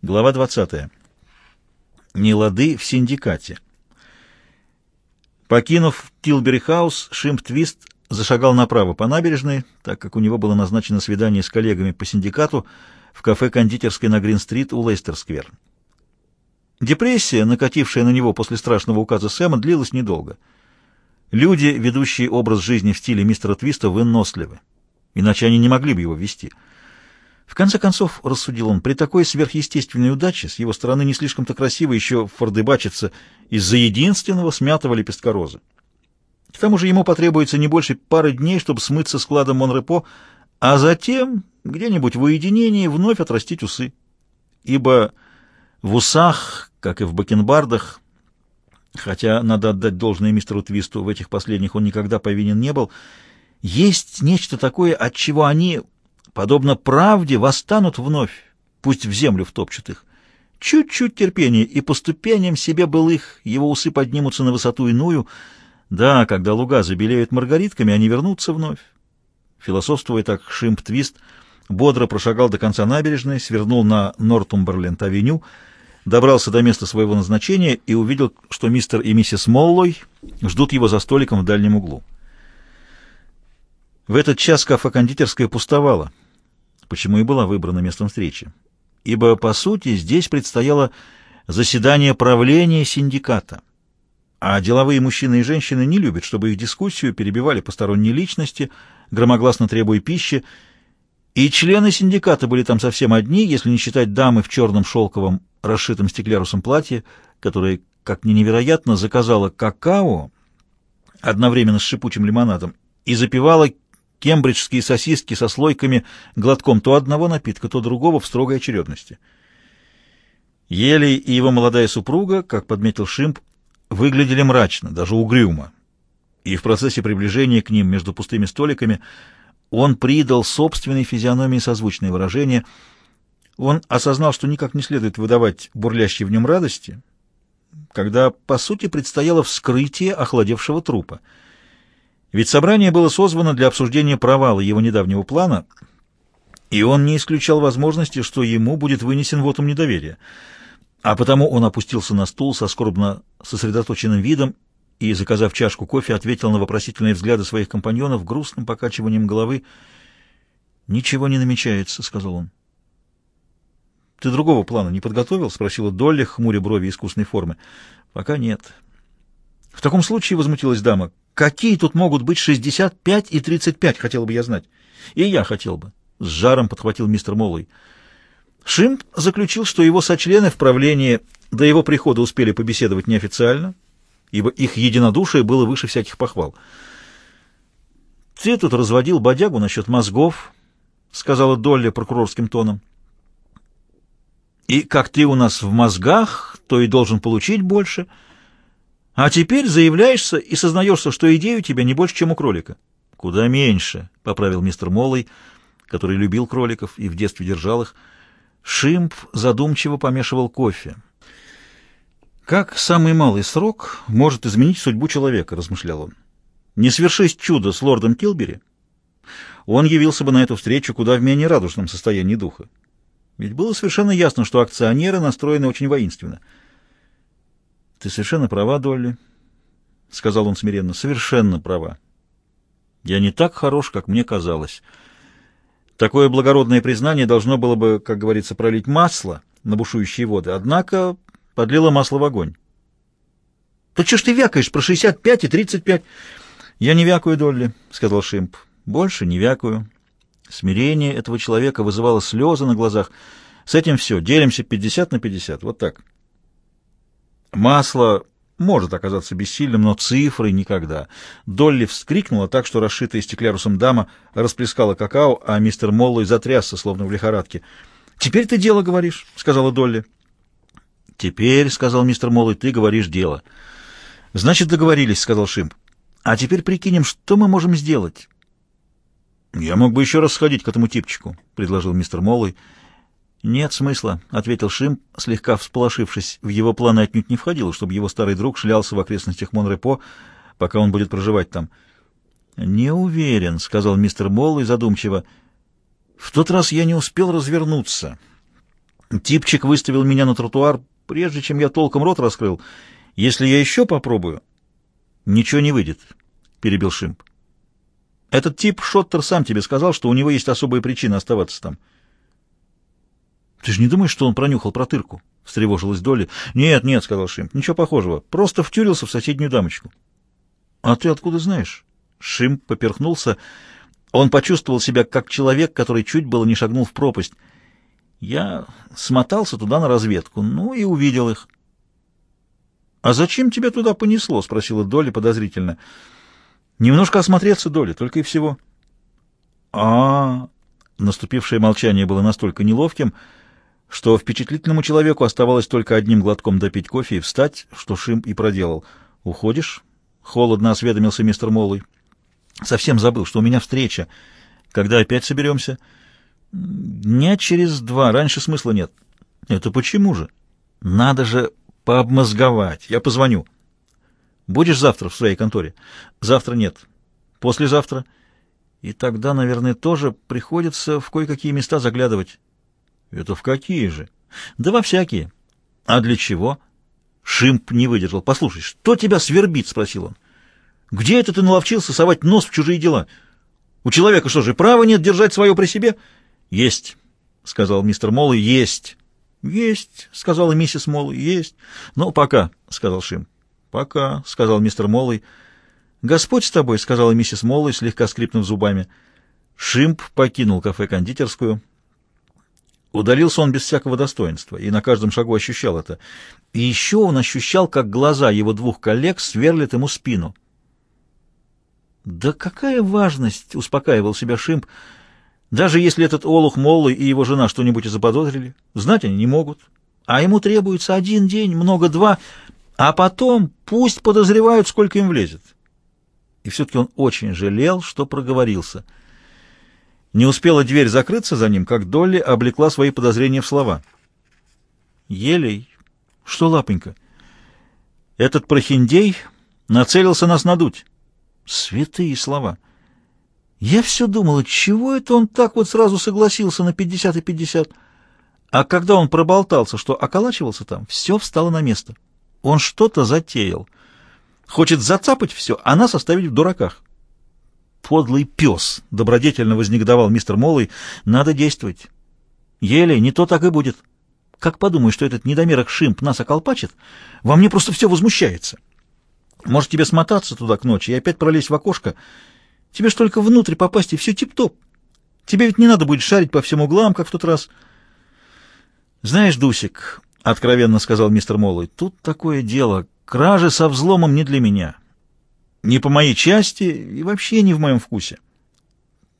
Глава 20. Нелады в синдикате. Покинув Тилбери-хаус, Шимп-Твист зашагал направо по набережной, так как у него было назначено свидание с коллегами по синдикату в кафе-кондитерской на Грин-стрит у Лейстер-сквер. Депрессия, накатившая на него после страшного указа Сэма, длилась недолго. Люди, ведущие образ жизни в стиле мистера Твиста, выносливы, иначе они не могли бы его вести — в конце концов, рассудил он, при такой сверхъестественной удаче с его стороны не слишком-то красиво еще фордыбачиться из-за единственного смятого лепестка розы. К тому же ему потребуется не больше пары дней, чтобы смыться с кладом Монрепо, а затем где-нибудь в уединении вновь отрастить усы. Ибо в усах, как и в бакенбардах, хотя надо отдать должное мистеру Твисту, в этих последних он никогда повинен не был, есть нечто такое, от чего они подобно правде, восстанут вновь, пусть в землю втопчут их. Чуть-чуть терпения, и по ступеням себе былых его усы поднимутся на высоту иную. Да, когда луга забелеют маргаритками, они вернутся вновь. Философствуя так, Шимп-Твист бодро прошагал до конца набережной, свернул на Нортумберленд-авеню, добрался до места своего назначения и увидел, что мистер и миссис Моллой ждут его за столиком в дальнем углу. В этот час кафе-кондитерская пустовала почему и была выбрана местом встречи. Ибо, по сути, здесь предстояло заседание правления синдиката. А деловые мужчины и женщины не любят, чтобы их дискуссию перебивали посторонние личности, громогласно требуя пищи, и члены синдиката были там совсем одни, если не считать дамы в черном шелковом, расшитом стеклярусом платье, которое, как ни невероятно, заказала какао одновременно с шипучим лимонадом и запивала кембриджские сосиски со слойками глотком то одного напитка, то другого в строгой очередности. Елей и его молодая супруга, как подметил Шимп, выглядели мрачно, даже угрюмо. И в процессе приближения к ним между пустыми столиками он придал собственной физиономии созвучное выражение. Он осознал, что никак не следует выдавать бурлящей в нем радости, когда, по сути, предстояло вскрытие охладевшего трупа — ведь собрание было созвано для обсуждения провала его недавнего плана, и он не исключал возможности, что ему будет вынесен вотум недоверия. А потому он опустился на стул со скорбно сосредоточенным видом и, заказав чашку кофе, ответил на вопросительные взгляды своих компаньонов грустным покачиванием головы. «Ничего не намечается», — сказал он. «Ты другого плана не подготовил?» — спросила Долли, хмуря брови искусной формы. «Пока нет». «В таком случае», — возмутилась дама, Какие тут могут быть 65 и 35, хотел бы я знать. И я хотел бы. С жаром подхватил мистер Моллой. Шимп заключил, что его сочлены в правлении до его прихода успели побеседовать неофициально, ибо их единодушие было выше всяких похвал. «Ты тут разводил бодягу насчет мозгов», — сказала Долли прокурорским тоном. «И как ты у нас в мозгах, то и должен получить больше». А теперь заявляешься и сознаешься, что идея у тебя не больше, чем у кролика. Куда меньше, — поправил мистер Моллой, который любил кроликов и в детстве держал их. Шимп задумчиво помешивал кофе. «Как самый малый срок может изменить судьбу человека?» — размышлял он. «Не свершись чудо с лордом Килбери, он явился бы на эту встречу куда в менее радужном состоянии духа. Ведь было совершенно ясно, что акционеры настроены очень воинственно — «Ты совершенно права, Долли», — сказал он смиренно, — «совершенно права. Я не так хорош, как мне казалось. Такое благородное признание должно было бы, как говорится, пролить масло на бушующие воды, однако подлило масло в огонь». «Да что ж ты вякаешь про 65 и 35?» «Я не вякаю, Долли», — сказал Шимп. «Больше не вякаю». Смирение этого человека вызывало слезы на глазах. «С этим все. Делимся 50 на 50. Вот так». Масло может оказаться бессильным, но цифры никогда. Долли вскрикнула так, что расшитая стеклярусом дама расплескала какао, а мистер Моллой затрясся, словно в лихорадке. «Теперь ты дело говоришь», — сказала Долли. «Теперь», — сказал мистер Моллой, — «ты говоришь дело». «Значит, договорились», — сказал Шимп. «А теперь прикинем, что мы можем сделать». «Я мог бы еще раз сходить к этому типчику», — предложил мистер Моллой. «Нет смысла», — ответил Шим, слегка всполошившись. В его планы отнюдь не входило, чтобы его старый друг шлялся в окрестностях Монрепо, пока он будет проживать там. «Не уверен», — сказал мистер Моллой задумчиво. «В тот раз я не успел развернуться. Типчик выставил меня на тротуар, прежде чем я толком рот раскрыл. Если я еще попробую, ничего не выйдет, — перебил Шимп. Этот тип Шоттер сам тебе сказал, что у него есть особые причины оставаться там. Ты же не думаешь, что он пронюхал протырку? — встревожилась Долли. Нет, нет, — сказал Шимп, — ничего похожего. Просто втюрился в соседнюю дамочку. А ты откуда знаешь? Шимп поперхнулся. Он почувствовал себя как человек, который чуть было не шагнул в пропасть. Я смотался туда на разведку, ну и увидел их. — А зачем тебя туда понесло? — спросила Долли подозрительно. — Немножко осмотреться, Долли, только и всего. — А, Наступившее молчание было настолько неловким, что впечатлительному человеку оставалось только одним глотком допить кофе и встать, что Шим и проделал. «Уходишь?» — холодно осведомился мистер Моллой. «Совсем забыл, что у меня встреча. Когда опять соберемся?» «Дня через два. Раньше смысла нет». «Это почему же?» «Надо же пообмозговать. Я позвоню». «Будешь завтра в своей конторе?» «Завтра нет». «Послезавтра?» «И тогда, наверное, тоже приходится в кое-какие места заглядывать». «Это в какие же?» «Да во всякие». «А для чего?» Шимп не выдержал. «Послушай, что тебя свербит?» — спросил он. «Где это ты наловчился совать нос в чужие дела? У человека что же, права нет держать свое при себе?» «Есть», — сказал мистер Моллы, — «есть». «Есть», — сказала миссис Моллы, — «есть». «Ну, пока», — сказал Шим. «Пока», — сказал мистер Моллы. «Господь с тобой», — сказала миссис Моллы, слегка скрипнув зубами. Шимп покинул кафе-кондитерскую. Удалился он без всякого достоинства и на каждом шагу ощущал это. И еще он ощущал, как глаза его двух коллег сверлят ему спину. «Да какая важность!» — успокаивал себя Шимп — даже если этот Олух Моллы и его жена что-нибудь и заподозрили, знать они не могут. А ему требуется один день, много-два, а потом пусть подозревают, сколько им влезет. И все-таки он очень жалел, что проговорился. Не успела дверь закрыться за ним, как Долли облекла свои подозрения в слова. «Елей, что, лапонька? Этот прохиндей нацелился нас надуть». Святые слова! Я все думала, чего это он так вот сразу согласился на пятьдесят и пятьдесят? А когда он проболтался, что околачивался там, все встало на место. Он что-то затеял. Хочет зацапать все, а нас оставить в дураках. Подлый пес, — добродетельно вознегодовал мистер Моллой, — надо действовать. Еле, не то так и будет. Как подумаю, что этот недомерок Шимп нас околпачит, во мне просто все возмущается. Может, тебе смотаться туда к ночи и опять пролезть в окошко — Тебе ж только внутрь попасть, и все тип-топ. Тебе ведь не надо будет шарить по всем углам, как в тот раз. Знаешь, Дусик, — откровенно сказал мистер Моллой, — тут такое дело. Кражи со взломом не для меня. Не по моей части и вообще не в моем вкусе.